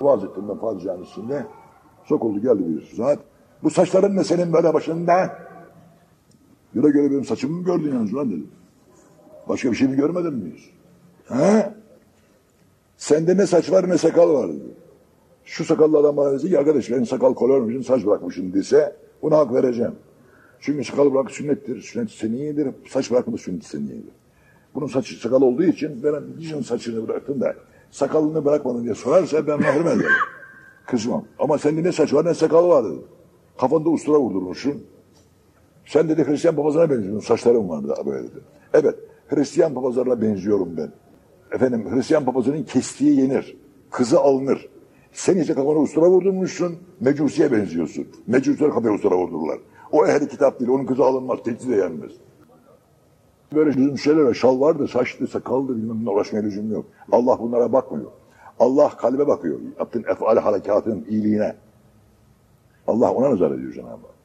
Vaaz ettim ben Fatih. Sokuldu geldi bir zat. Bu saçların ne senin böyle başında? Göre göre benim saçımı mı gördün yalnız lan dedim. Başka bir şey mi görmedin mi? He? Sende ne saç var ne sakal var dedi. Şu sakallı adam bana dedi ki arkadaş benim sakal kolormuşum saç bırakmışım dese buna hak vereceğim. Çünkü sakal bırak sünnettir. Sünnet seniyedir. Saç bırakma sünnet seniyedir. Bunun saçı sakal olduğu için ben niçin saçını bıraktın da sakalını bırakmadın diye sorarsa ben mahrum ederim. Kızmam. Ama sende ne saç var ne sakal var dedi. Kafanda ustura vurdurmuşsun. Sen dedi Hristiyan papazına benziyorsun. Saçların var da böyle dedi. Evet. Hristiyan papazlarına benziyorum ben. Efendim Hristiyan papazının kestiği yenir. Kızı alınır. Sen ise kafana ustura vurdurmuşsun. Mecusiye benziyorsun. Mecusiler kafaya ustura vurdururlar. O ehli kitap değil. Onun kızı alınmaz. Tehdit de yenmez. Böyle var. Şal vardı, saçlı, sakaldı bilmem ne uğraşmaya lüzum yok. Allah bunlara bakmıyor. Allah kalbe bakıyor. Yaptığın efal harekatın iyiliğine. Allah ona nazar ediyor Cenab-ı Hak.